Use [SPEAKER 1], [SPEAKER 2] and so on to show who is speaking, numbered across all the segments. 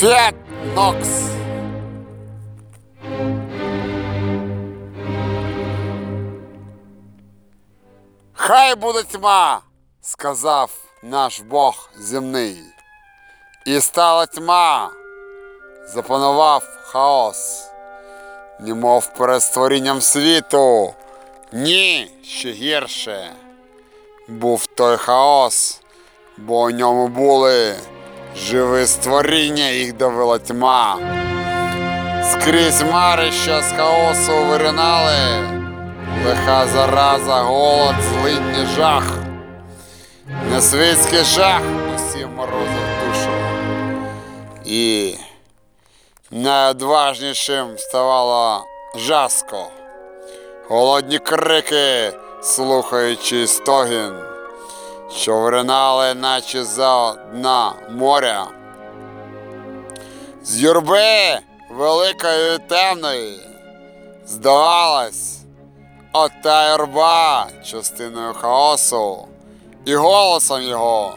[SPEAKER 1] Фет Нокс. Хай буде тьма, сказав наш Бог земний. І стала тьма, запанував хаос, немов перед створінням світу. Ні, ще гірше. Був той хаос, бо у ньому були живі створіння, їх давила тьма. Скрізь мари, що з хаосу виринали, лиха зараза, голод, злидні жах. Несвітський жах усім морозив душу. І найодважнішим ставало жаско. Голодні крики, слухаючи стогін, що виринали, наче за дна моря. З юрби великої темної, здавалось, ота юрба частиною хаосу і голосом його,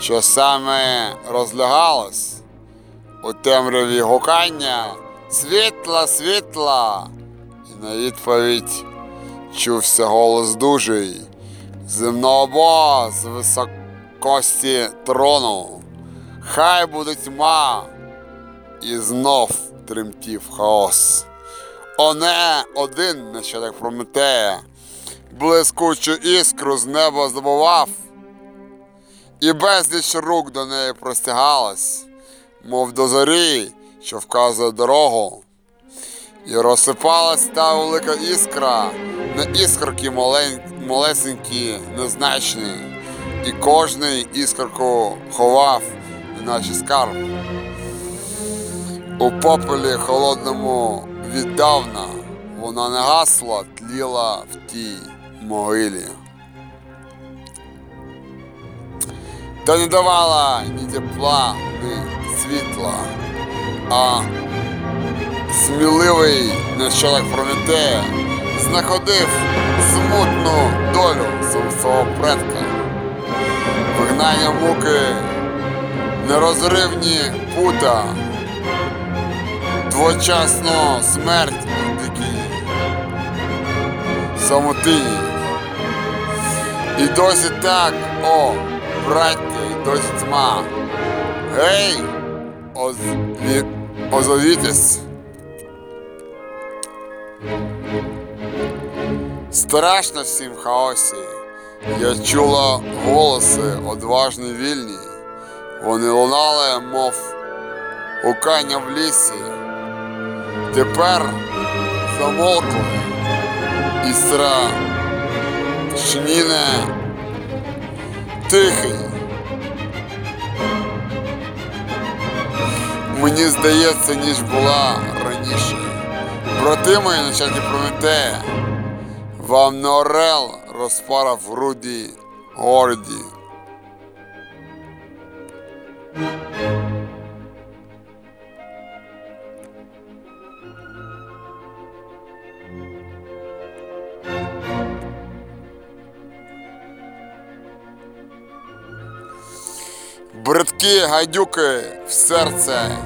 [SPEAKER 1] що саме розлягалось у темряві гукання світла, світла, і на відповідь чувся голос дужий земного з високості трону. Хай буде тьма, і знов тремтів хаос. Оне один нащадок Прометея, блискучу іскру з неба здобував, і безліч рук до неї простягалась, мов до зорі, що вказує дорогу. І розсипалась та велика іскра на іскорки малесенькі, незначні, і кожний іскорку ховав, наче скарб. У попелі холодному віддавна вона не гасла, тліла в тій могилі. Та не давала ні тепла, ні світла, а сміливий нащадок Прометея знаходив смутну долю свого предка, вигнання муки, нерозривні пута, двочасну смерть дикій самотині. І досі так, о, браття, досі тьма. Гей, озовітесь. Страшно всім хаосі. Я чула голоси одважні вільні. Вони лунали, мов гукання в лісі. Тепер замовкли і страшніне тихий. Мені здається, ніж була раніше. Брати мої начальники Прометея, вам не орел розпарав в груді горді. Бридкі гадюки в серце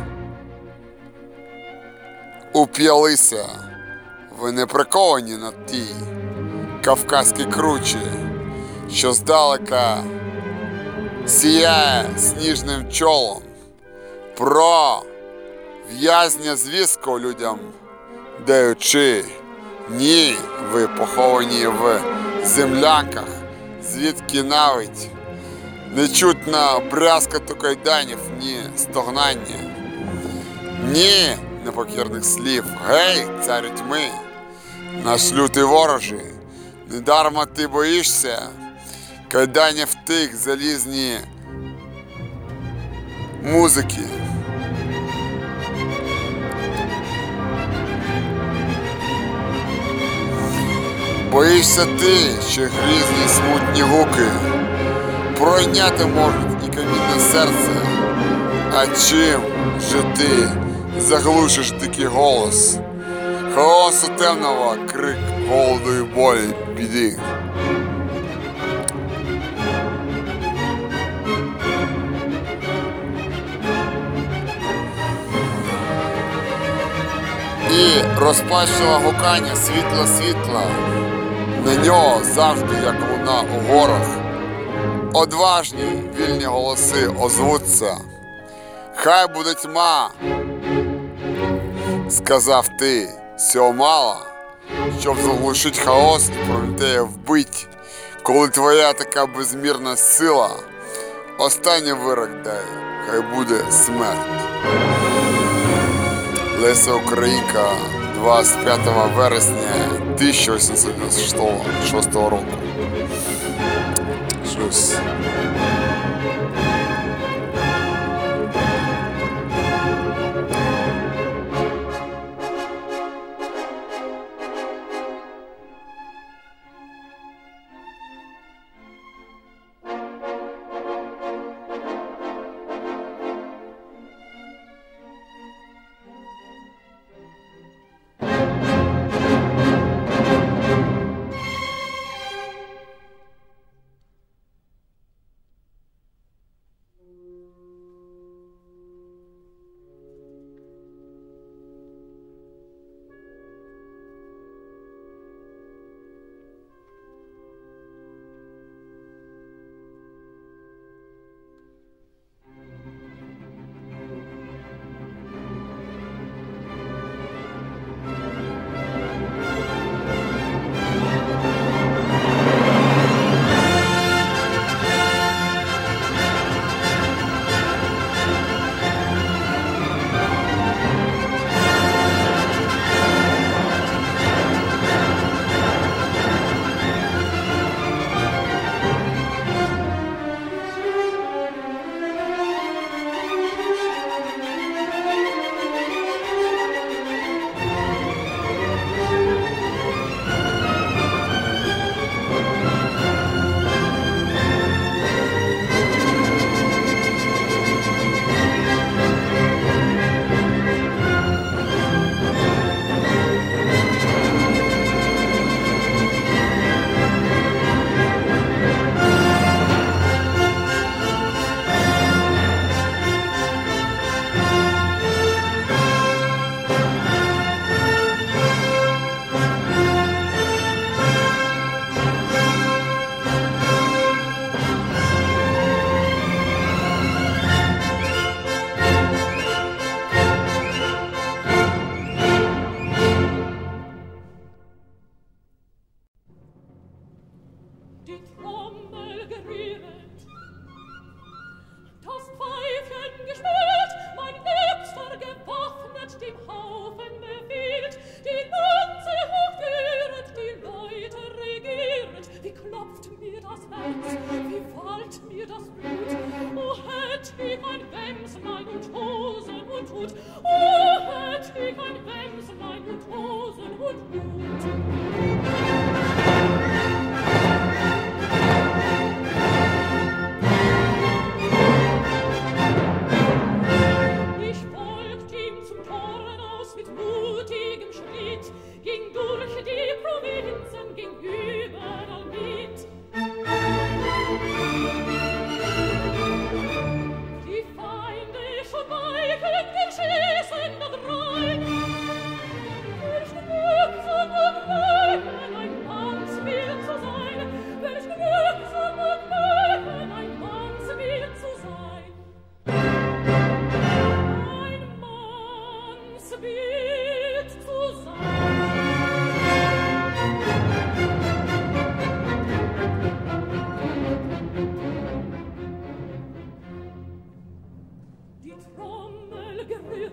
[SPEAKER 1] уп'ялися. Ви не приковані на тій кавказькій кручі, що здалека сіяє сніжним чолом. Про в'язня звістку людям даючи. Ні, ви поховані в землянках, звідки навіть не чутно брязкоту кайданів, ні стогнання. Ні непокірних слів. Гей, царю тьми, наш лютий ворожий, недарма ти боїшся, кайданів тих залізні музики. Боїшся ти, що грізні смутні гуки пройняти можуть і камінне серце. А чим же ти заглушиш дикий голос? Хаосу темного крик голоду і болі біди. І розпачного гукання світла світла, на нього завжди, як вона у горах, одважні вільні голоси озвуться. Хай буде тьма, сказав ти, сього мало щоб заглушити хаос і Прометея вбить, коли твоя така безмірна сила, останній вирок дай, хай буде смерть. Леся Українка 25 вересня 1896 року.
[SPEAKER 2] Шлюз.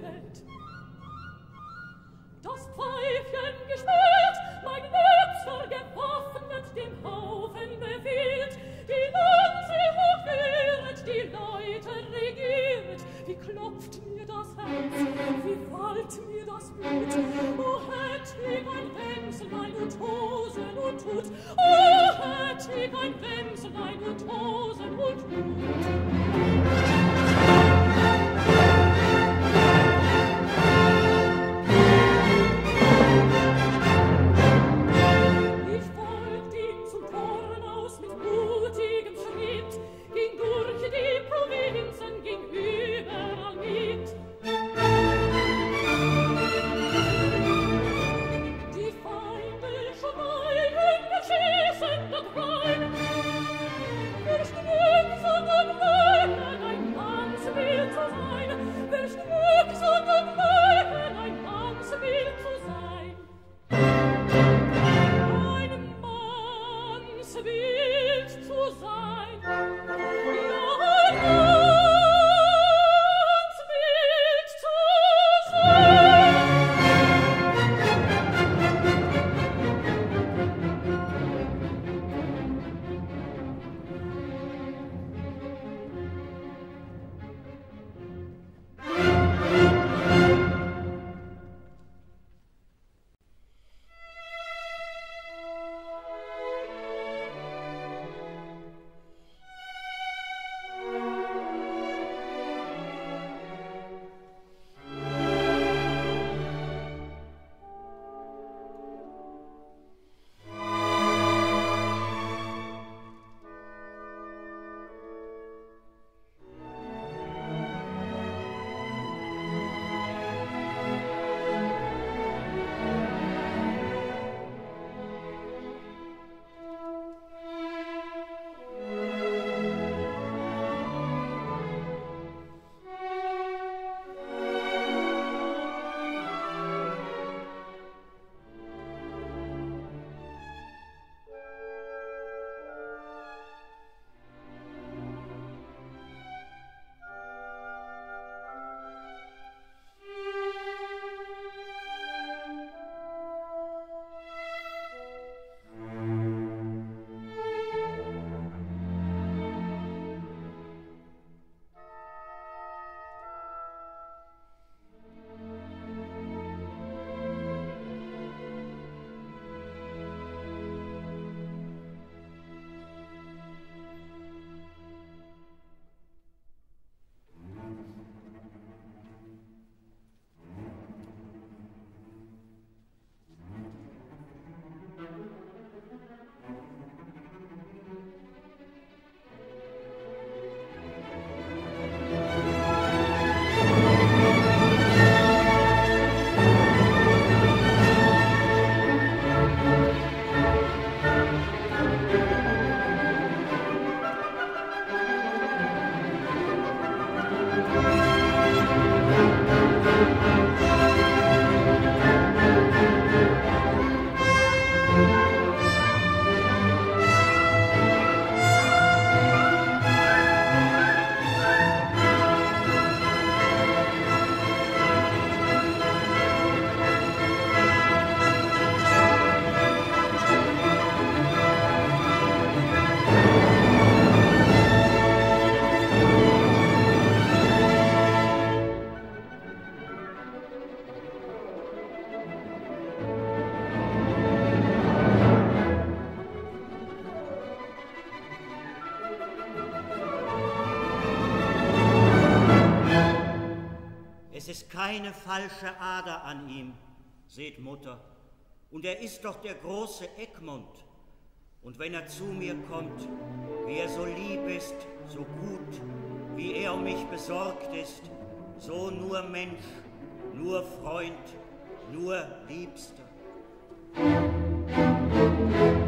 [SPEAKER 2] it. wild zu sein.
[SPEAKER 3] Falsche Ader an ihm, seht Mutter. Und er ist doch der große Egmont. Und wenn er zu mir kommt, wie er so lieb ist, so gut, wie er um mich besorgt ist, so nur Mensch, nur Freund, nur Liebster. Der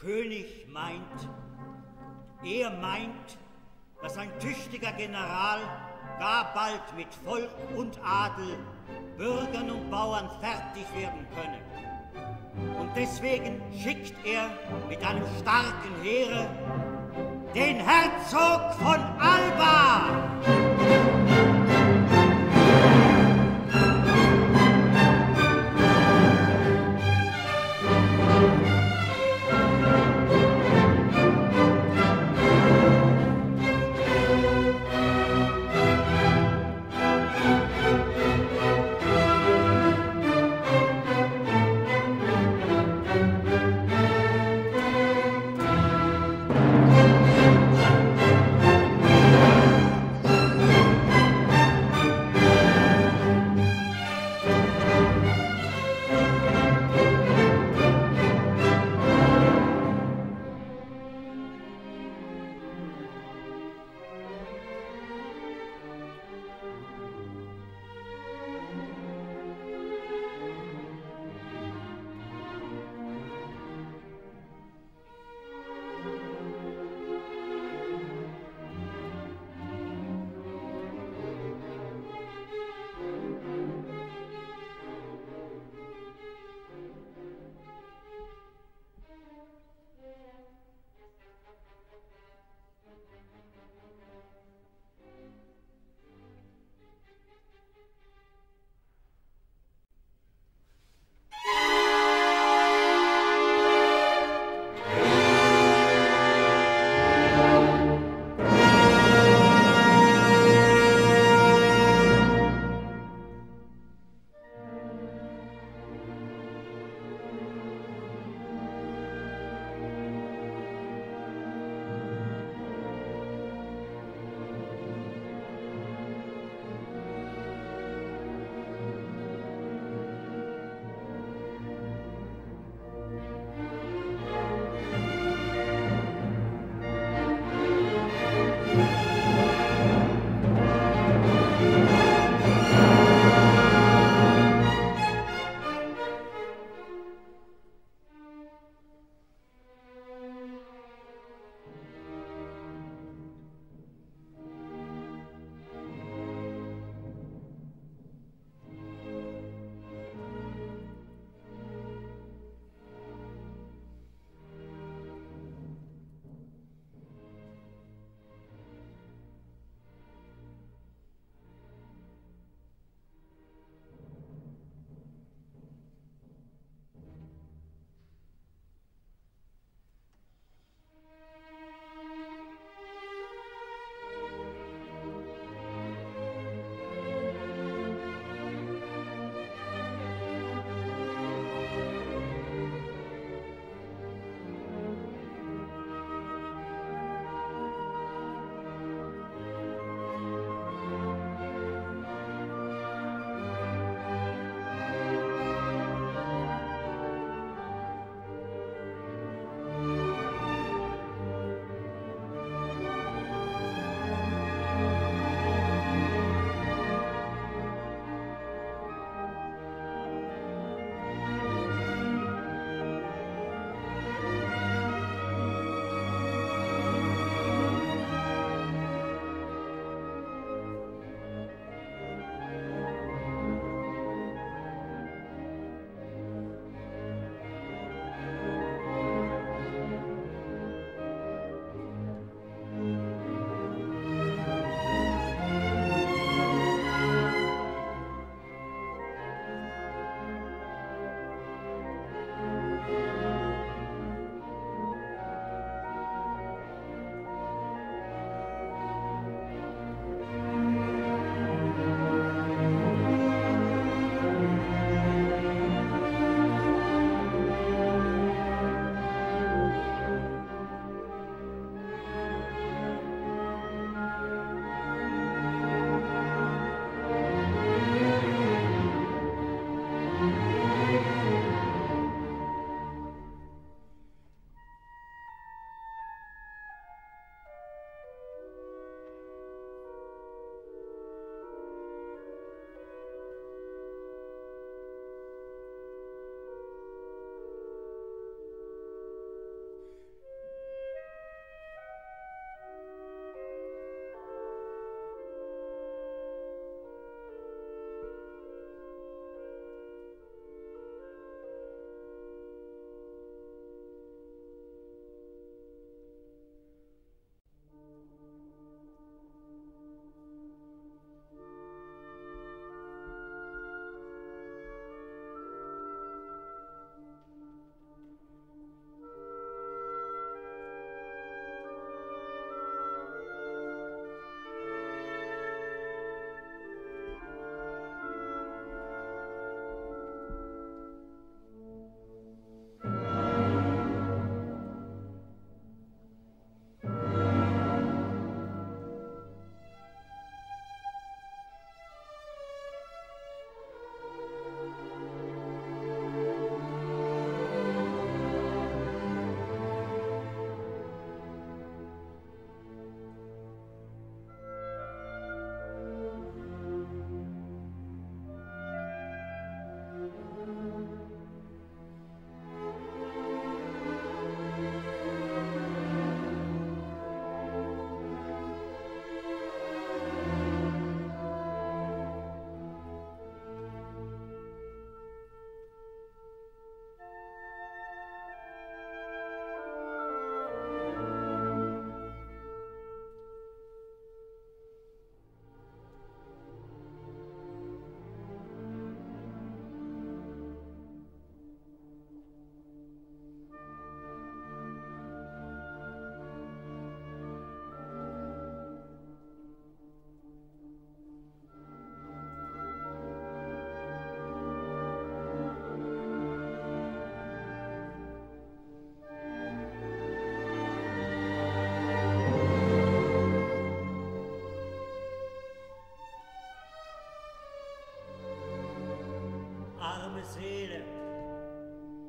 [SPEAKER 3] König meint, er meint, dass ein tüchtiger General gar bald mit Volk und Adel, Bürgern und Bauern fertig werden könne. Und deswegen schickt er mit einem starken Heere den Herzog von Alba!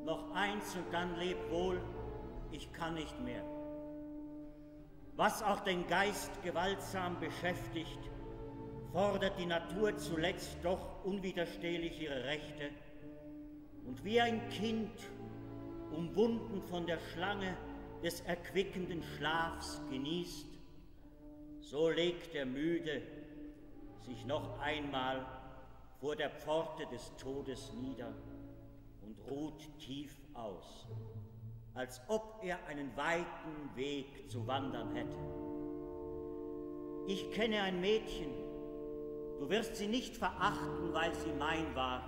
[SPEAKER 3] Noch eins und dann leb wohl, ich kann nicht mehr. Was auch den Geist gewaltsam beschäftigt, fordert die Natur zuletzt doch unwiderstehlich ihre Rechte, und wie ein Kind, umwunden von der Schlange des erquickenden Schlafs genießt, so legt der Müde sich noch einmal vor der Pforte des Todes nieder und ruht tief aus, als ob er einen weiten Weg zu wandern hätte. Ich kenne ein Mädchen, du wirst sie nicht verachten, weil sie mein war.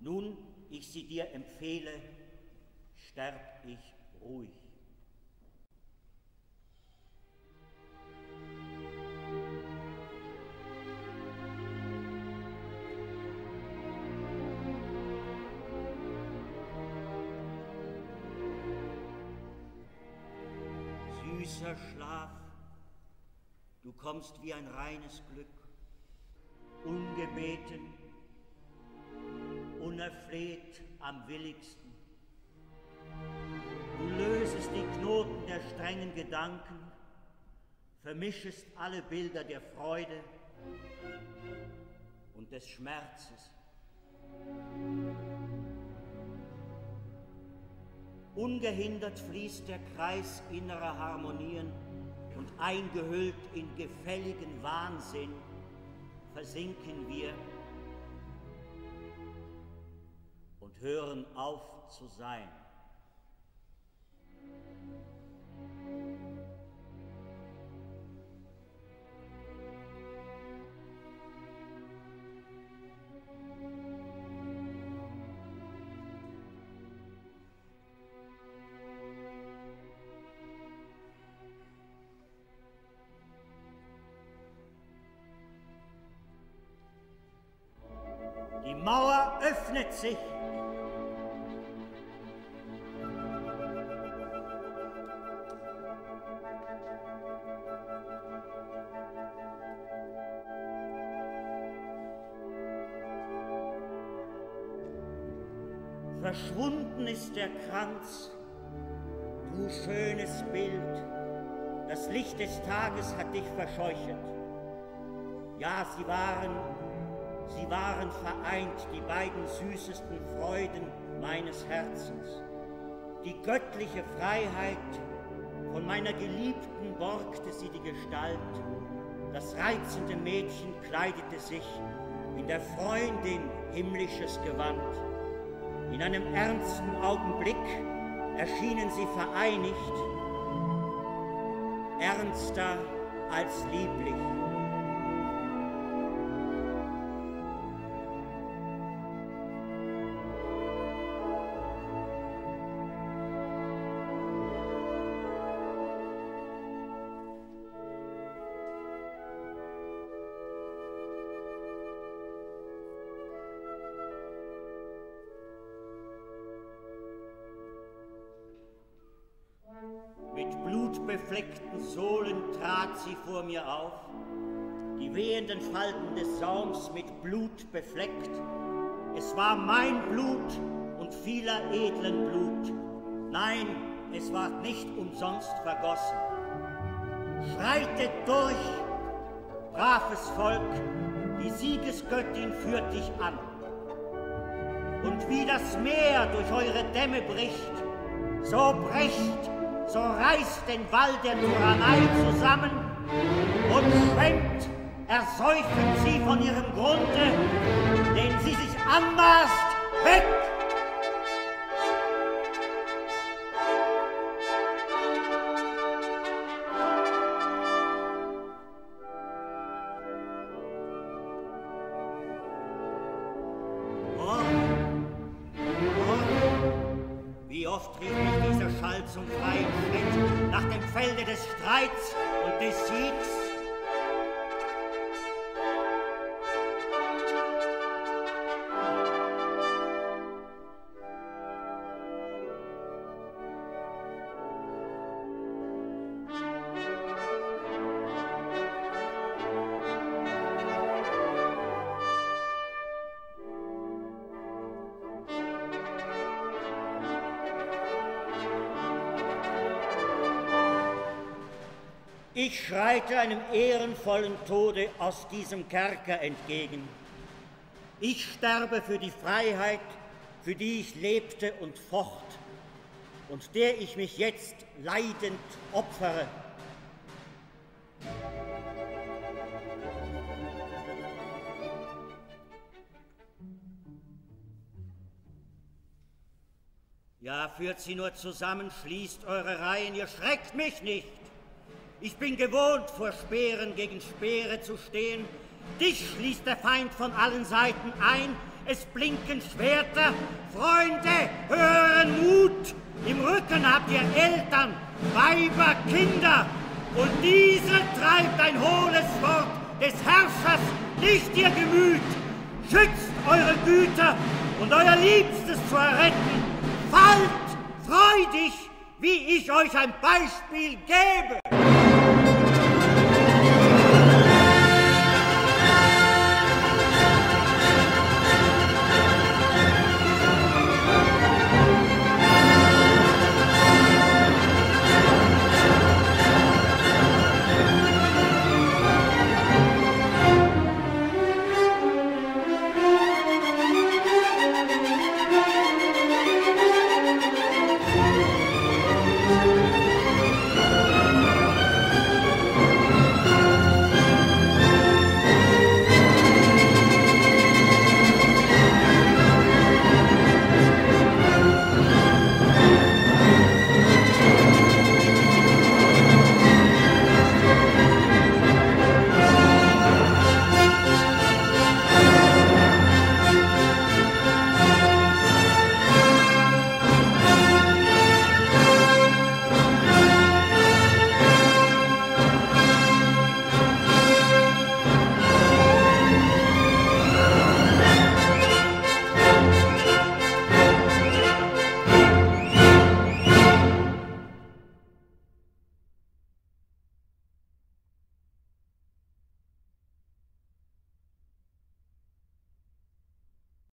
[SPEAKER 3] Nun ich sie dir empfehle, sterb ich ruhig. Kommst wie ein reines Glück, ungebeten, unerfleht am willigsten. Du lösest die Knoten der strengen Gedanken, vermischest alle Bilder der Freude und des Schmerzes. Ungehindert fließt der Kreis innerer Harmonien und eingehüllt in gefälligen Wahnsinn versinken wir und hören auf zu sein. Sich. Verschwunden ist der Kranz, du schönes Bild. Das Licht des Tages hat dich verscheuchet. Ja, sie waren, sie waren vereint, die beiden süßesten Freuden meines Herzens. Die göttliche Freiheit, von meiner Geliebten borgte sie die Gestalt. Das reizende Mädchen kleidete sich in der Freundin himmlisches Gewand. In einem ernsten Augenblick erschienen sie vereinigt, ernster als lieblich. Vor mir auf, die wehenden Falten des Saums mit Blut befleckt. Es war mein Blut und vieler edlen Blut. Nein, es war nicht umsonst vergossen. Schreitet durch, braves Volk, die Siegesgöttin führt dich an. Und wie das Meer durch eure Dämme bricht, so brecht, so reißt den Wall der Tyrannei zusammen und schwemmt, ersäufen sie von ihrem Grunde, den sie sich anmaßt, weg! Schreite einem ehrenvollen Tode aus diesem Kerker entgegen. Ich sterbe für die Freiheit, für die ich lebte und focht und der ich mich jetzt leidend opfere. Ja, führt sie nur zusammen, schließt eure Reihen, ihr schreckt mich nicht. Ich bin gewohnt, vor Speeren gegen Speere zu stehen. Dich schließt der Feind von allen Seiten ein. Es blinken Schwerter. Freunde, hören Mut. Im Rücken habt ihr Eltern, Weiber, Kinder. Und diese treibt ein hohles Wort des Herrschers nicht ihr Gemüt. Schützt eure Güter und euer Liebstes zu erretten. Fallt freudig, wie ich euch ein Beispiel gebe.